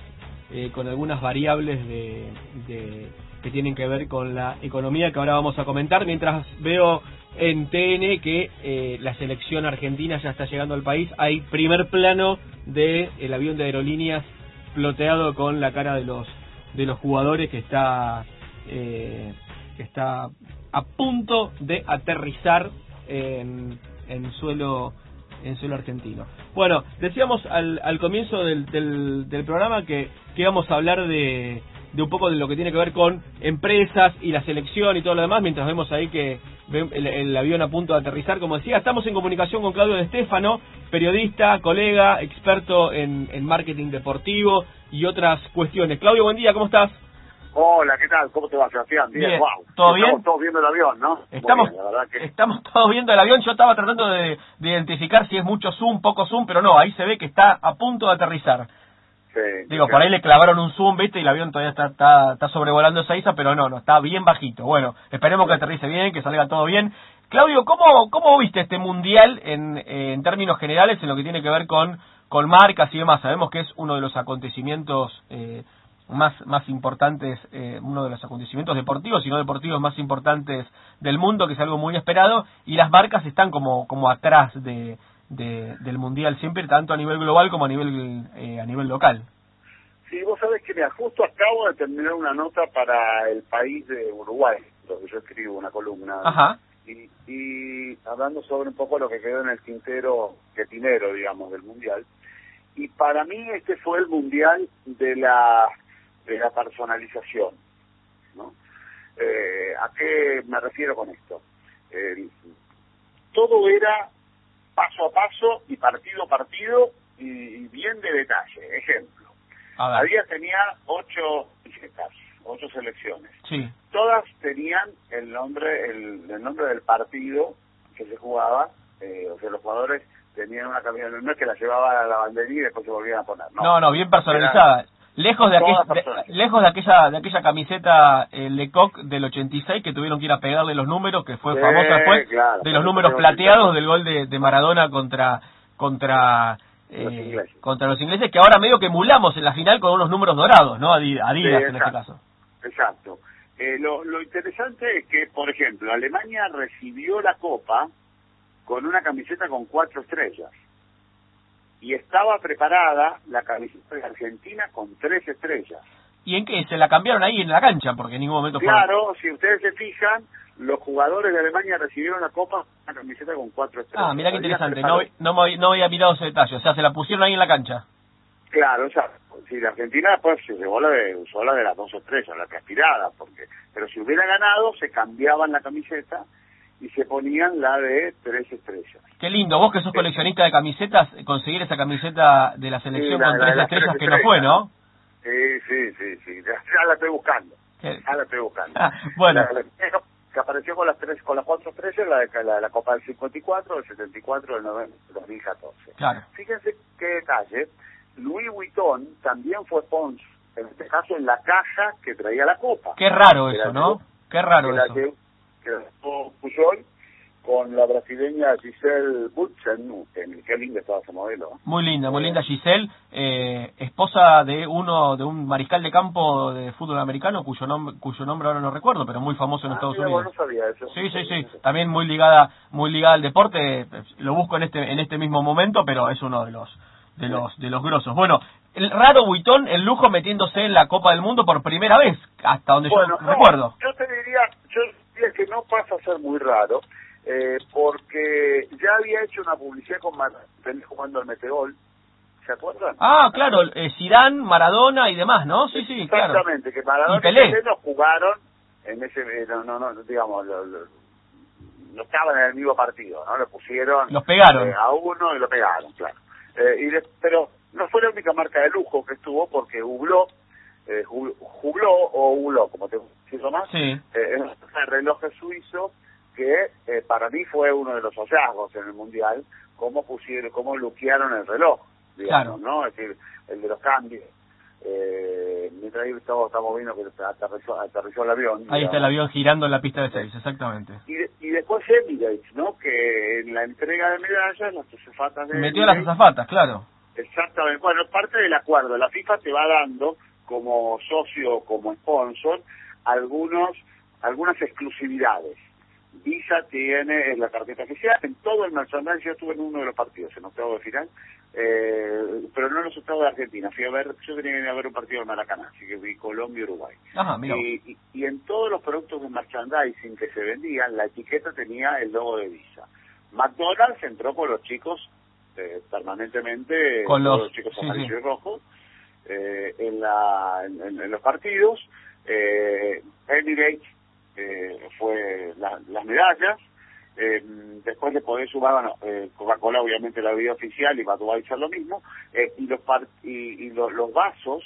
eh, con algunas variables de, de- que tienen que ver con la economía que ahora vamos a comentar mientras veo en TN que eh, la selección argentina ya está llegando al país hay primer plano de el avión de aerolíneas ploteado con la cara de los de los jugadores que está eh, que está a punto de aterrizar en, en suelo en suelo argentino. Bueno, decíamos al, al comienzo del, del, del programa que, que íbamos a hablar de, de un poco de lo que tiene que ver con empresas y la selección y todo lo demás, mientras vemos ahí que el, el avión a punto de aterrizar, como decía, estamos en comunicación con Claudio De Stefano, periodista, colega, experto en, en marketing deportivo y otras cuestiones. Claudio, buen día, ¿cómo estás? Hola, ¿qué tal? ¿Cómo te va, Sebastián? Bien, Bien. wow. ¿Todo Estamos bien? todos viendo el avión, ¿no? Estamos, bien, la verdad que... estamos todos viendo el avión. Yo estaba tratando de, de identificar si es mucho zoom, poco zoom, pero no, ahí se ve que está a punto de aterrizar. Digo, por ahí le clavaron un zoom, ¿viste? Y el avión todavía está, está, está sobrevolando esa isla, pero no, no, está bien bajito. Bueno, esperemos que aterrice bien, que salga todo bien. Claudio, ¿cómo, cómo viste este mundial en, en términos generales en lo que tiene que ver con, con marcas y demás? Sabemos que es uno de los acontecimientos eh, más, más importantes, eh, uno de los acontecimientos deportivos y no deportivos más importantes del mundo, que es algo muy esperado, y las marcas están como, como atrás de, de- del mundial siempre, tanto a nivel global como a nivel, eh, a nivel local. Sí, vos sabés que, mira, justo acabo de terminar una nota para el país de Uruguay, donde yo escribo una columna. Ajá. Y, y hablando sobre un poco lo que quedó en el tintero, que tinero, digamos, del Mundial. Y para mí este fue el Mundial de la, de la personalización, ¿no? Eh, ¿A qué me refiero con esto? El- todo era paso a paso y partido a partido y, bien de detalle. Ejemplo, había tenía ocho camisetas, ocho selecciones. Sí. Todas tenían el nombre, el, el nombre del partido que se jugaba, eh, o sea, los jugadores tenían una camiseta, no es que la llevaba a la bandería y después se volvían a poner, no. No, no, bien personalizada. Lejos de, aquel- de- lejos de aquella de aquella camiseta eh, Lecoq del 86 que tuvieron que ir a pegarle los números, que fue Sí, famosa después claro, de los números plateados del gol de, de Maradona contra contra Los eh, contra los ingleses, que ahora medio que emulamos en la final con unos números dorados, ¿no? Adi- Adidas Sí, en este caso. Exacto. Eh, lo, lo interesante es que, por ejemplo, Alemania recibió la Copa con una camiseta con cuatro estrellas. Y estaba preparada la camiseta de Argentina con tres estrellas. ¿Y en qué? Se la cambiaron ahí en la cancha, porque en ningún momento fue... Claro, si ustedes se fijan, los jugadores de Alemania recibieron la Copa con una camiseta con cuatro estrellas. Ah, mira qué interesante. No, no, me había- no había mirado ese detalle. O sea, se la pusieron ahí en la cancha. Claro, o sea, si la Argentina después se llevó la de, usó la de las dos estrellas, la que aspirada, porque, pero si hubiera ganado, se cambiaban la camiseta y se ponían la de tres estrellas. Qué lindo, vos que sos coleccionista de camisetas, conseguir esa camiseta de la selección Sí, la- con la tres las estrellas tres que no fue, ¿no? Sí, sí, sí, sí, ya, la estoy buscando, ya la estoy buscando. Ah, bueno. La- la- que apareció con las tres, con las cuatro estrellas, la de la, la Copa del 54, del 74, del 90, del 2014. Claro. Fíjense qué detalle, Louis Vuitton también fue sponsor, en este caso en la caja que traía la copa. Qué raro la eso, ¿no? Qué raro la eso. Que Puyol con la brasileña Giselle Butchen, qué linda estaba esa modelo. ¿eh? Muy linda, muy linda Giselle, eh, esposa de uno de un mariscal de campo de fútbol americano cuyo nombre cuyo nombre ahora no recuerdo, pero muy famoso en Ah, Estados mira, Unidos. vos no sabía eso. Sí, sí, sí, también muy ligada muy ligada al deporte, eh, lo busco en este en este mismo momento, pero es uno de los de los de los grosos. Bueno, el raro Buitón, el lujo metiéndose en la Copa del Mundo por primera vez, hasta donde Bueno, yo no, recuerdo. yo te diría, yo que no pasa a ser muy raro, eh, porque ya había hecho una publicidad con Mar jugando al Meteor, ¿se acuerdan? Ah, claro, eh, Zidane, Maradona y demás, ¿no? Sí, sí, claro. Exactamente, que Maradona Y Pelé. no jugaron en ese, eh, no, no, no, digamos, lo- lo- no estaban en el mismo partido, ¿no? Lo pusieron Los pegaron. eh, a uno y lo pegaron, claro. Eh, y de- pero no fue la única marca de lujo que estuvo porque Hublot, eh, Hublot o Hublot, como te decirlo más, Sí. eh, es un reloj suizo que eh, para mí fue uno de los hallazgos en el mundial, cómo pusieron, cómo luquearon el reloj, digamos, ¿no? Es decir, el de los cambios. Eh, mientras ahí todos estamos viendo que aterrizó, aterrizó el avión. Ahí está el avión girando en la pista de seis, exactamente. Y, de- y después Emirates, ¿no? Que en la entrega de medallas, las azafatas de Metió las Emirates- azafatas, claro. Exactamente. Bueno, parte del acuerdo. La FIFA te va dando como socio, como sponsor, algunos, algunas exclusividades. Visa tiene en la tarjeta oficial, en todo el merchandising, yo estuve en uno de los partidos, en octavo de final, eh, pero no en los octavos de Argentina. Fui a ver, yo tenía que ir a ver un partido en Maracaná, así que vi Colombia y Uruguay. Ajá. Y, y- y en todos los productos de merchandising que se vendían, la etiqueta tenía el logo de Visa. McDonald's entró con los chicos eh, permanentemente, Con los- los chicos sí, amarillos sí. y rojos, eh, en, la, en, los partidos. Eh, Emirates eh, fue la- las medallas. Eh, después le podés sumar, bueno, eh, Coca-Cola obviamente la bebida oficial y Budweiser lo mismo. eh, y los y, y lo- los vasos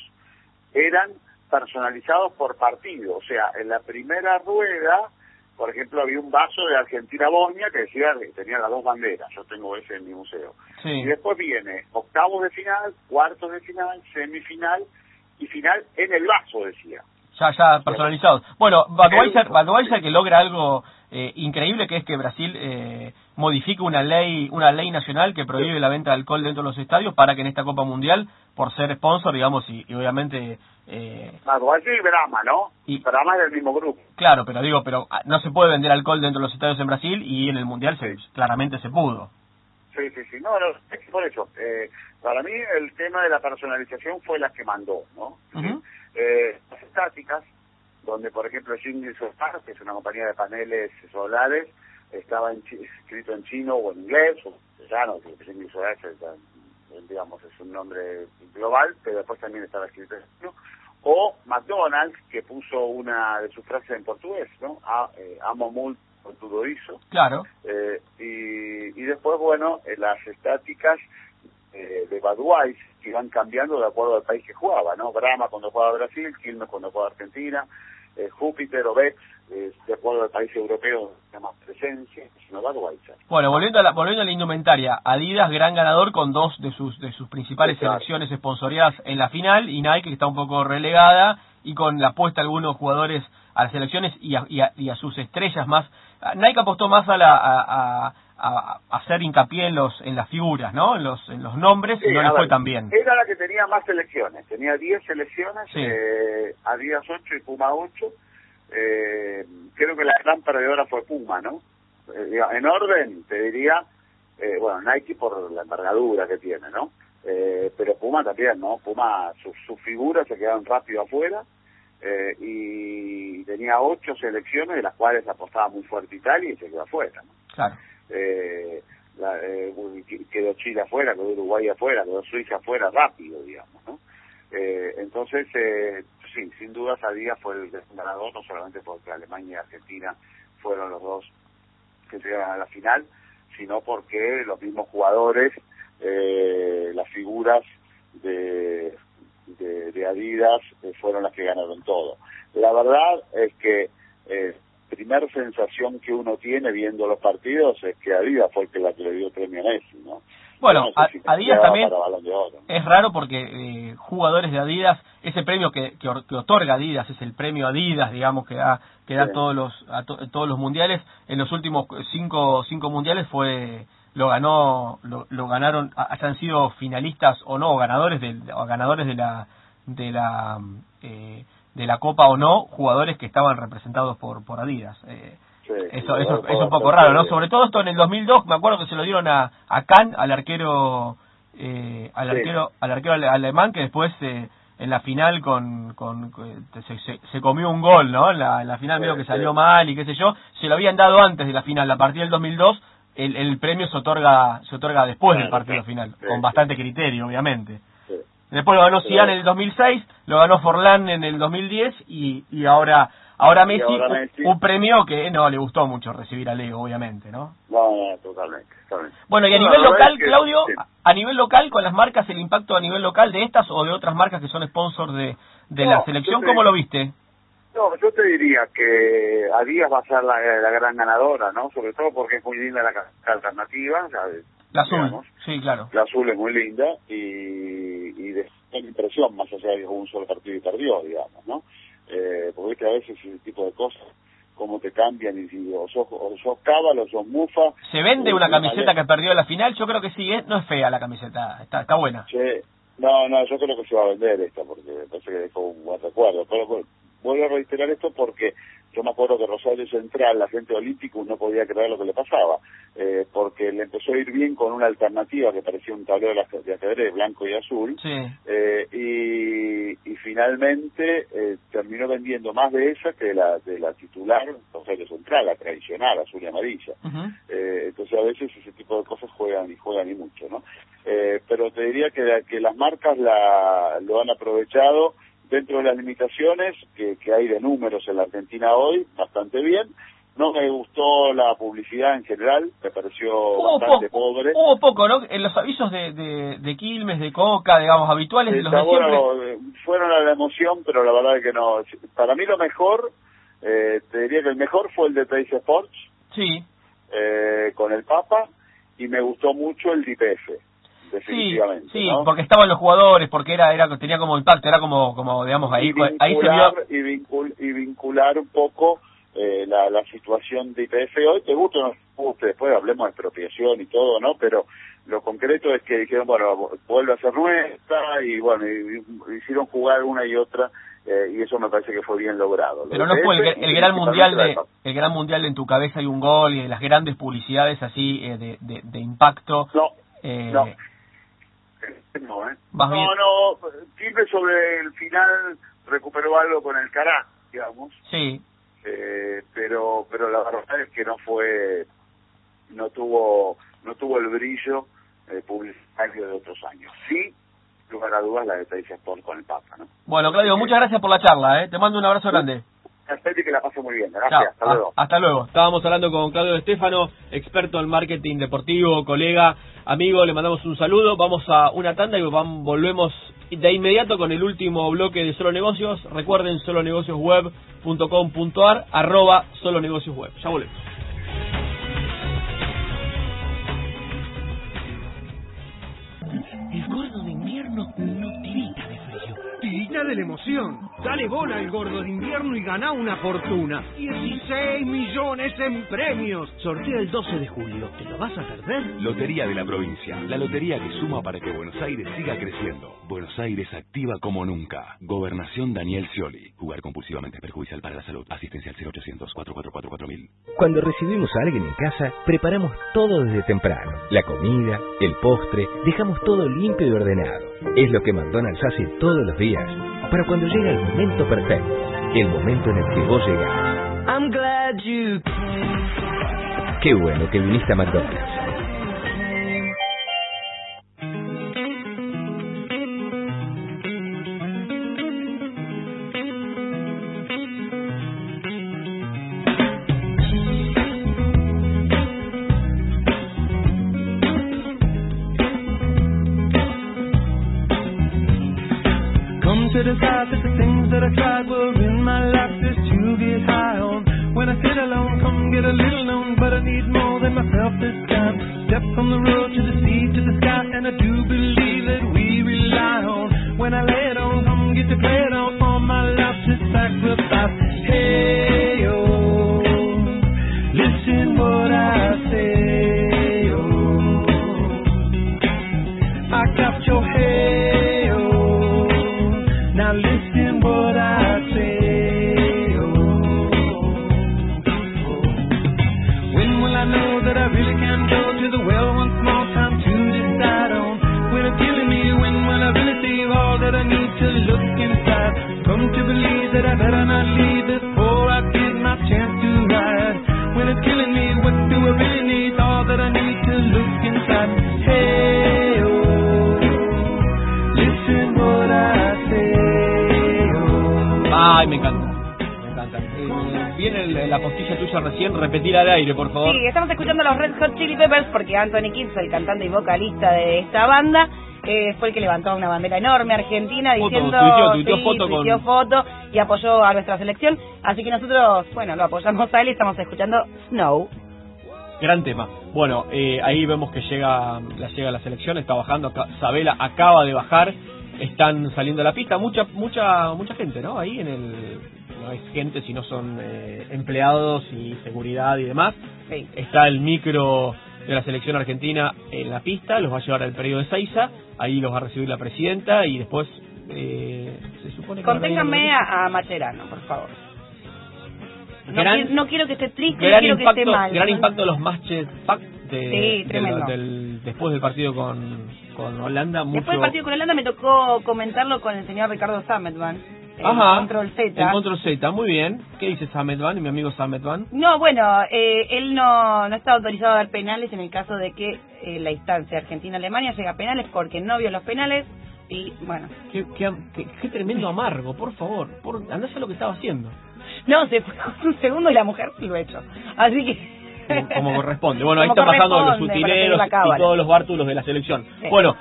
eran personalizados por partido. O sea, en la primera rueda, por ejemplo, había un vaso de Argentina-Bosnia que decía que tenía las dos banderas. Yo tengo ese en mi museo. Sí. Y después viene octavos de final, cuartos de final, semifinal y final en el vaso, decía. Ya, ya personalizados. Bueno, Budweiser, Budweiser que logra algo eh, increíble, que es que Brasil eh, modifique una ley una ley nacional que prohíbe la venta de alcohol dentro de los estadios para que en esta Copa Mundial, por ser sponsor, digamos, y, y obviamente... Eh, Budweiser y Brahma, ¿no? Y- Brahma es del mismo grupo. claro, pero digo, pero ah, no se puede vender alcohol dentro de los estadios en Brasil y en el Mundial se, claramente se pudo. Sí, sí, sí. No, no, es que por eso. eh, para mí el tema de la personalización fue la que mandó, ¿no? Eh, las estáticas, donde por ejemplo Jingli Solar, que es una compañía de paneles solares, estaba en escrito en chino o en inglés, o castellano, que Jingli Solar es, digamos, es un nombre global, pero después también estaba escrito en chino. O McDonald's, que puso una de sus frases en portugués, ¿no? A, eh, amo todo hizo. Claro. Eh, y, y después, bueno, eh, las estáticas eh, de Budweiser que iban cambiando de acuerdo al país que jugaba, ¿no? Brahma cuando jugaba Brasil, Quilmes cuando jugaba Argentina, eh, Júpiter o Bex, eh, de acuerdo al país europeo, más presencia, Budweiser. Bueno, volviendo a la, volviendo a la indumentaria, Adidas gran ganador con dos de sus de sus principales selecciones esponsoreadas en la final y Nike que está un poco relegada y con la apuesta de algunos jugadores a las selecciones y a, y a- y a sus estrellas más. Nike apostó más a la a, a- a- a hacer hincapié en los en las figuras, ¿no? En los en los nombres y Sí, no le fue ver, tan bien. Era la que tenía más selecciones, tenía 10 selecciones, Sí. eh, Adidas 8 y Puma 8. Eh, creo que la gran perdedora fue Puma, ¿no? Eh, en orden, te diría, eh, bueno, Nike por la envergadura que tiene, ¿no? Eh, pero Puma también, ¿no? Puma, sus sus figuras se quedaron rápido afuera eh, y tenía ocho selecciones de las cuales apostaba muy fuerte Italia y se quedó afuera, ¿no? Claro. Eh, la, eh, quedó Chile afuera, quedó Uruguay afuera, quedó Suiza afuera rápido, digamos, ¿no? Eh, entonces, eh, sí, sin dudas Adidas fue el ganador, no solamente porque Alemania y Argentina fueron los dos que llegaron a la final, sino porque los mismos jugadores, eh, las figuras de, de, de Adidas eh, fueron las que ganaron todo. La verdad es que eh, primer sensación que uno tiene viendo los partidos es que Adidas fue el que la que le dio premio a Messi, ¿no? Bueno, No sé a- si Adidas también de es raro porque eh, jugadores de Adidas, ese premio que, que, que otorga Adidas es el premio Adidas, digamos, que da, que da Sí. todos los a to- todos los mundiales. En los últimos cinco, cinco mundiales fue lo ganó lo, lo ganaron ha- hayan sido finalistas o no ganadores del o ganadores de la de la eh, de la copa o no jugadores que estaban representados por por Adidas eh, Sí, eso, eso es un poco raro, ¿no? Sobre todo esto en el 2002, me acuerdo que se lo dieron a, a Kahn, al arquero, eh, al Sí. arquero, al arquero ale- alemán que después eh, en la final con, con, con- se, se- se comió un gol, ¿no? En la, en la final Sí, medio que sí. salió mal y qué sé yo, se lo habían dado antes de la final, a partir del 2002 el, el premio se otorga se otorga después del partido final, con bastante criterio, obviamente. Después lo ganó Zidane en el 2006, lo ganó Forlán en el 2010 y, y ahora ahora Messi, ahora un- Messi. un premio que no le gustó mucho recibir a Leo, obviamente, ¿no? No, no, totalmente, totalmente. Bueno, y a No, nivel la local, es que- Claudio, sí. a- a nivel local, con las marcas, el impacto a nivel local de estas o de otras marcas que son sponsors de, de No, la selección, te- ¿cómo lo viste? No, yo te diría que Adidas va a ser la, la gran ganadora, ¿no? Sobre todo porque es muy linda la ca- alternativa, ¿sabes? La azul, Digamos. sí, claro. La azul es muy linda y, y de impresión más allá de que un solo partido y perdió, digamos, ¿no? Eh, porque a veces ese tipo de cosas, cómo te cambian y si o sos, o sos cábalo, o sos mufa. ¿Se vende o una camiseta que perdió la final? Yo creo que sí, ¿eh? no es fea la camiseta, está, está buena. Che, no, no, yo creo que se va a vender esta porque parece que dejó un buen recuerdo. Pero vuelvo a reiterar esto porque yo me acuerdo que Rosario Central, la gente olímpico, no podía creer lo que le pasaba, eh, porque le empezó a ir bien con una alternativa que parecía un tablero de ajedrez blanco y azul, eh, y, y, finalmente eh, terminó vendiendo más de esa que la de la titular Rosario Central, la tradicional, azul y amarilla. eh, entonces a veces ese tipo de cosas juegan y juegan y mucho, ¿no? Eh, pero te diría que, que las marcas la, lo han aprovechado dentro de las limitaciones que, que hay de números en la Argentina hoy, bastante bien. No me gustó la publicidad en general, me pareció bastante pobre. Hubo poco, ¿no? En los avisos de, de, de Quilmes, de Coca, digamos, habituales de los bueno, eh, fueron a la emoción, pero la verdad es que no. Para mí lo mejor, eh, te diría que el mejor fue el de Trace Sports. Sí. Eh, con el Papa, y me gustó mucho el DPF definitivamente. Sí, porque estaban los jugadores, porque era era tenía como impacto, era como como digamos ahí y ahí se vio y, vincular un poco eh, la, la situación de IPF hoy, te gusta o no después hablemos de expropiación y todo, ¿no? Pero lo concreto es que dijeron, bueno, vuelve a ser nuestra y bueno, hicieron jugar una y otra eh, y eso me parece que fue bien logrado. Pero no fue el, gran mundial de el gran mundial de en tu cabeza hay un gol y de las grandes publicidades así eh, de, de, de, impacto. No, no no, ¿eh? No, no, sobre el final recuperó algo con el Cará, digamos. Sí. Eh, pero pero la verdad es que no fue, no tuvo no tuvo el brillo eh, publicitario de otros años. Sí, lugar a dudas la de Sport con el Papa, ¿no? Bueno, Claudio, muchas gracias por la charla, ¿eh? Te mando un abrazo grande que la pase muy bien. Gracias. hasta luego. Hasta luego. Estábamos hablando con Claudio Estefano, experto en marketing deportivo, colega, amigo. Le mandamos un saludo. Vamos a una tanda y volvemos de inmediato con el último bloque de Solo Negocios. Recuerden solonegociosweb.com.ar arroba solonegociosweb. Ya volvemos. Tirita de la emoción Dale bola al gordo de invierno y gana una fortuna. 16 millones en premios. Sortea el 12 de julio. ¿Te lo vas a perder? Lotería de la provincia. La lotería que suma para que Buenos Aires siga creciendo. Buenos Aires activa como nunca. Gobernación Daniel Scioli. Jugar compulsivamente es perjudicial para la salud. Asistencia al 0800 444 4000. Cuando recibimos a alguien en casa, preparamos todo desde temprano. La comida, el postre, dejamos todo limpio y ordenado. Es lo que McDonald's hace todos los días. Para cuando llega el momento perfecto, el momento en el que vos llegás. I'm glad you Qué bueno que viniste a McDonald's. Anthony Kidd, el cantante y vocalista de esta banda, eh, fue el que levantó una bandera enorme argentina diciendo foto, foto y apoyó a nuestra selección. Así que nosotros, bueno, lo apoyamos a él y estamos escuchando Snow. Gran tema. Bueno, eh, ahí vemos que llega la llega la selección, está bajando, Sabela acaba de bajar, están saliendo a la pista, mucha mucha mucha gente, ¿no? Ahí en el no es gente, sino son eh, empleados y seguridad y demás. Está el micro de la selección argentina en la pista, los va a llevar al periodo de Seiza, ahí los va a recibir la presidenta y después eh, se supone que... Conténganme a, a Macherano, por favor. No, Gran- quiero, no quiero que esté triste, no quiero impacto, que esté mal. gran impacto de los matches de, Sí, del- después del partido con, con Holanda. Mucho, Después del partido con Holanda me tocó comentarlo con el señor Ricardo El Ajá, Control Z. El Control Z, muy bien. ¿Qué dice Samet Van y mi amigo Samet Van? No, bueno, eh, él no, no está autorizado a dar penales en el caso de que eh, la instancia Argentina-Alemania llega a penales porque no vio los penales y, bueno. Qué, qué, qué- qué tremendo amargo, por favor. Por, andás a lo que estaba haciendo. No, se fue un segundo y la mujer lo ha hecho. Así que... Como, como corresponde. Bueno, ahí Como están pasando los utileros y todos los bártulos de la selección. Sí. Bueno,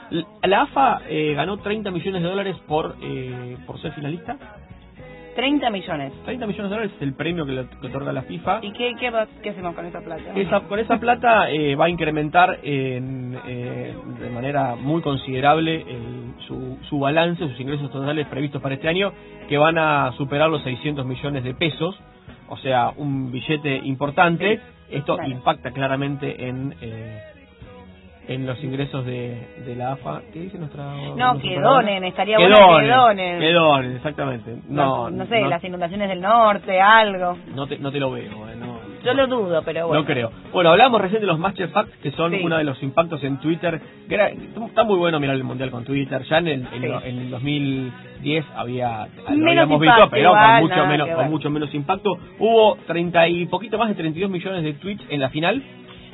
la AFA eh, ganó 30 millones de dólares por, eh, por ser finalista. 30 millones. 30 millones de dólares es el premio que, le, que otorga la FIFA. ¿Y qué, qué, va- qué hacemos con esa plata? Esa- con esa plata eh, va a incrementar en, eh, de manera muy considerable el- su, su balance, sus ingresos totales previstos para este año, que van a superar los 600 millones de pesos, o sea, un billete importante. Esto Claro. impacta claramente en, eh, en los ingresos de, de la AFA. ¿Qué dice nuestra.? No, que donen, estaría Que bueno que donen, que donen, exactamente. No, no, sé, no, las inundaciones del norte, algo. no te, no te lo veo, eh, no. Yo lo dudo, pero bueno. No creo. Bueno, hablamos recién de los Match Facts, que son Sí. uno de los impactos en Twitter. está muy bueno mirar el Mundial con Twitter. Ya en el, en, Sí. en el 2010 había, lo habíamos visto, pero igual, con, mucho nada menos, con mucho menos impacto. Hubo 30 y poquito más de 32 millones de tweets en la final.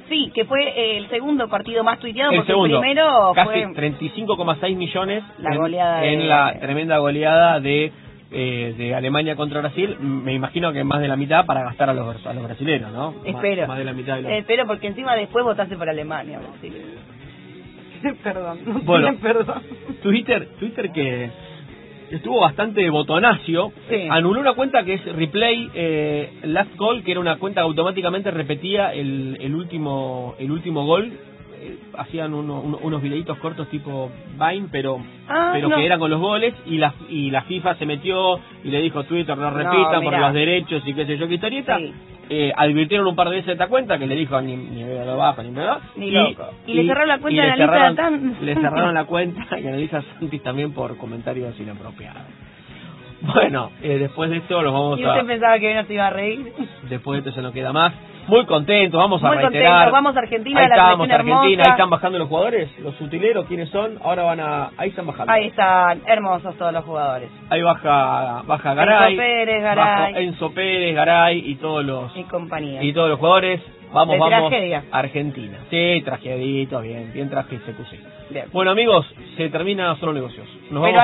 Sí, que fue el segundo partido más tuiteado el porque segundo, el primero casi fue 35,6 millones La en, goleada en de- la tremenda goleada de eh, de Alemania contra Brasil. Me imagino que más de la mitad para gastar a los, a los brasileños, ¿no? Espero. Más, de la mitad de los... Espero porque encima después votaste por Alemania, Brasil. perdón. no Bueno. perdón. Twitter, Twitter que estuvo bastante botonacio, Sí. anuló una cuenta que es Replay eh, Last Goal, que era una cuenta que automáticamente repetía el, el último el último gol. Hacían uno- uno- unos videitos cortos tipo Vine, pero Ah, pero no. que eran con los goles y la y la FIFA se metió y le dijo Twitter no repitan por mirá. los derechos y qué sé yo qué historieta. Sí. Eh, advirtieron un par de veces esta cuenta que le dijo ni, ni me lo bajo ni me lo Ni loco. Y le cerraron la cuenta y a le Analisa cerraron- Tan- Le cerraron la cuenta y analiza Santis también por comentarios inapropiados. Bueno, eh, después de esto los vamos Y usted a... pensaba que no se iba a reír. Después de esto ya no queda más. Muy contentos, vamos a reiterar. contentos, vamos a Argentina, ahí la selección Argentina, hermosa. ahí están bajando los jugadores, los utileros, ¿quiénes son? Ahora van a... Ahí están bajando. Ahí están hermosos todos los jugadores. Ahí baja, baja Garay. Enzo Pérez, Garay. baja Enzo Pérez, Garay y todos los... Y compañía. Y todos los jugadores. Vamos, De vamos. tragedia. Argentina. Sí, trageditos, bien, bien traje CQC. Bien. Bueno amigos, se termina Solo Negocios. Nos Pero vamos